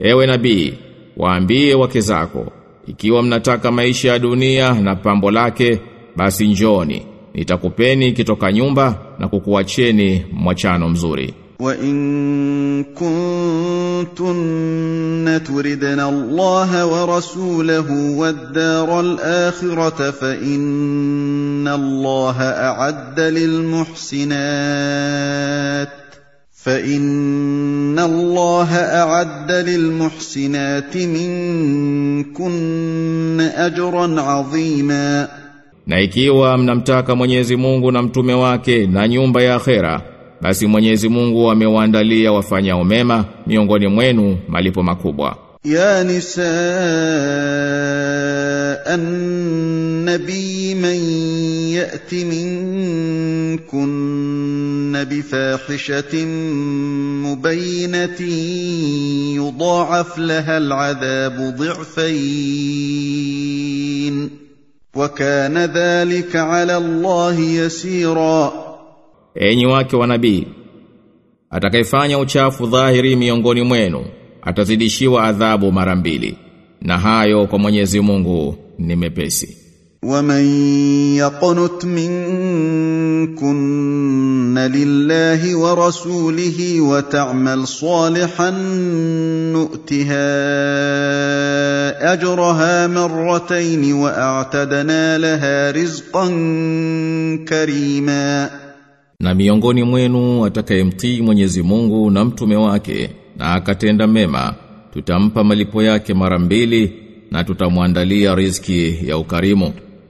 Ewe nabii, waambie wake zako, ikiwa mnataka maisha ya dunia na pambo lake, basi njoni, nitakupeni kitoka nyumba na kukuacheni mwachano mzuri. Wa in kuntunna turidna Allah wa rasulahu wad-dara al-akhirata fa inna Allah a'adda lil muhsinat فان الله اعد للمحسنات منكن اجرا عظيما Na ikiwa mnamtaka Mwenyezi Mungu na mtume wake na nyumba ya akhera, basi Mwenyezi Mungu amewaandalia wafanyao mema miongoni mwenu malipo makubwa. يا نساء النبي من يات منكن بفاحشه مبينه يضاعف لها العذاب ضعفين وكان ذلك على الله يسيرا Enyi wake wa nabii, atakayefanya uchafu dhahiri miongoni mwenu, atazidishiwa adhabu mara mbili. Na hayo kwa Mwenyezi Mungu ni mepesi. ومن يقنت منكن لله ورسوله وتعمل صالحا نؤتها اجرها مرتين واعتدنا لها رزقا كريما Na miongoni mwenu atakayemtii Mwenyezi Mungu na mtume wake na akatenda mema, tutampa malipo yake mara mbili na tutamwandalia riziki ya ukarimu.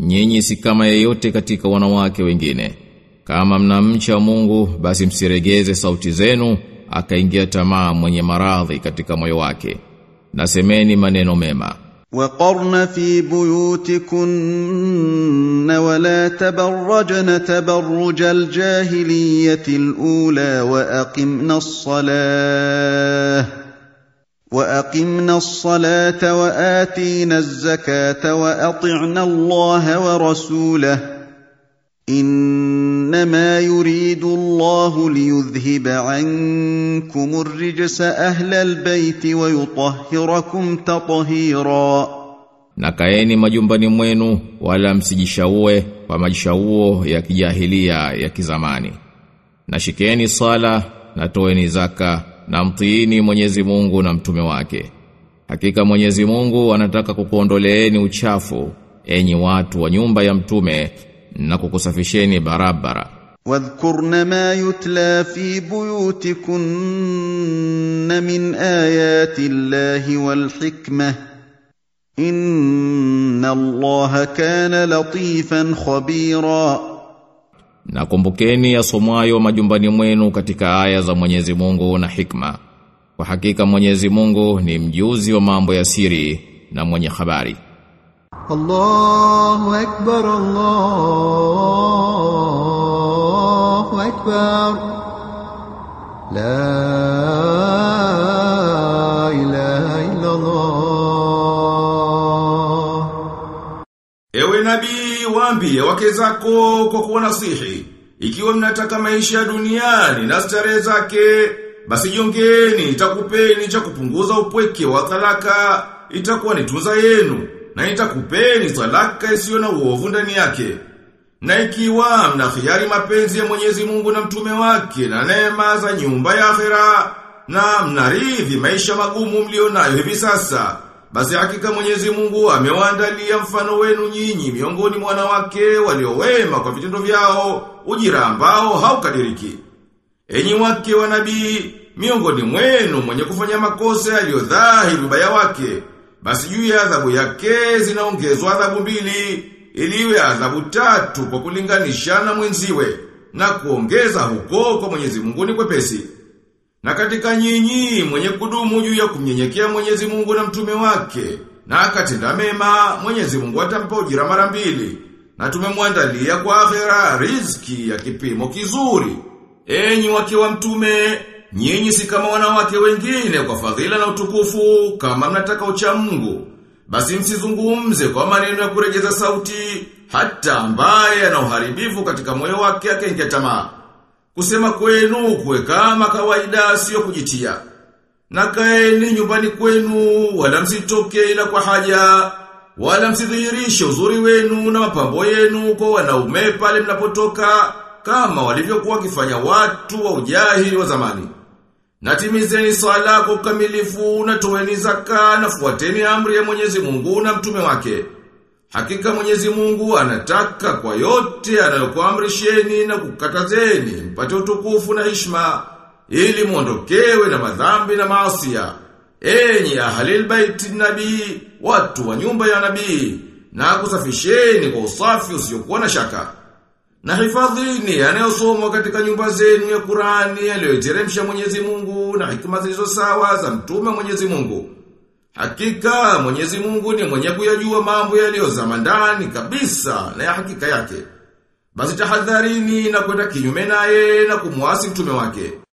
nyinyi si kama yeyote katika wanawake wengine. Kama mnamcha Mungu, basi msiregeze sauti zenu, akaingia tamaa mwenye maradhi katika moyo wake. Nasemeni maneno mema. وقرن في بيوتكن ولا تبرجن تبرج الجاهليه الاولى واقمنا الصلاه واقمنا الصلاه واتينا الزكاه واطعنا الله ورسوله انما يريد الله ليذهب عنكم الرجس اهل البيت ويطهركم تطهيرا Na kaeni majumbani mwenu wala msijishaue kwa majishauo ya kijahilia ya kizamani. Na shikeni sala na toeni zaka na mtiini Mwenyezi Mungu na mtume wake. Hakika Mwenyezi Mungu anataka kukuondoleeni uchafu enyi watu wa nyumba ya mtume na kukusafisheni barabara. واذكرن ما يتلى في بيوتكن من ايات الله والحكمه ان الله كان لطيفا خبيرا na kumbukeni yasomwayo majumbani mwenu katika aya za Mwenyezi Mungu na hikma. Kwa hakika Mwenyezi Mungu ni mjuzi wa mambo ya siri na mwenye habari. Allahu akbar Allahu akbar La Ewe nabii waambie wake zako kwa kuwa nasihi. Ikiwa mnataka maisha ya duniani na starehe zake basi jongeni itakupeni cha kupunguza upweke wa talaka. Itakuwa ni tunza yenu na itakupeni talaka isiyo na uovu ndani yake. Na ikiwa mnakhiyari mapenzi ya Mwenyezi Mungu na mtume wake na neema za nyumba ya akhera na mnaridhi maisha magumu mlionayo hivi sasa basi hakika Mwenyezi Mungu amewaandalia mfano wenu nyinyi miongoni mwa wanawake waliowema kwa vitendo vyao ujira ambao haukadiriki. Enyi wake wa nabii, miongoni mwenu mwenye kufanya makosa yaliyodhahiri ubaya wake, basi juu ya adhabu yake zinaongezwa adhabu mbili, iliwe adhabu tatu kwa kulinganisha na mwenziwe, na kuongeza huko kwa Mwenyezi Mungu ni kwepesi. Na katika nyinyi mwenye kudumu juu ya kumnyenyekea Mwenyezi Mungu na mtume wake, na akatenda mema, Mwenyezi Mungu atampa ujira mara mbili, na tumemwandalia kwa akhera riziki ya kipimo kizuri. Enyi wake wa mtume, nyinyi si kama wanawake wengine kwa fadhila na utukufu, kama mnataka ucha Mungu. Basi msizungumze kwa maneno ya kurejeza sauti, hata mbaya na uharibifu katika moyo wake akaingia tamaa. Kusema kwenu kuwe kama kawaida sio kujitia. Na kaeni nyumbani kwenu, wala msitoke ila kwa haja, wala msidhihirishe uzuri wenu na mapambo yenu kwa wanaume pale mnapotoka, kama walivyokuwa wakifanya watu wa ujahili wa zamani. Natimizeni swala kwa ukamilifu na toeni zaka na fuateni amri ya Mwenyezi Mungu na mtume wake. Hakika Mwenyezi Mungu anataka kwa yote anayokuamrisheni na kukatazeni mpate utukufu na heshima ili muondokewe na madhambi na maasia. Enyi ahlil bait nabii, watu wa nyumba ya nabii, na kusafisheni kwa usafi usiokuwa na shaka. Na hifadhini yanayosomwa katika nyumba zenu ya Qur'ani aliyoteremsha Mwenyezi Mungu na hikima zilizo sawa za mtume Mwenyezi Mungu. Hakika Mwenyezi Mungu ni mwenye kuyajua mambo yaliyo ndani kabisa na ya hakika yake. Basi tahadharini na kwenda kinyume naye na kumwasi mtume wake.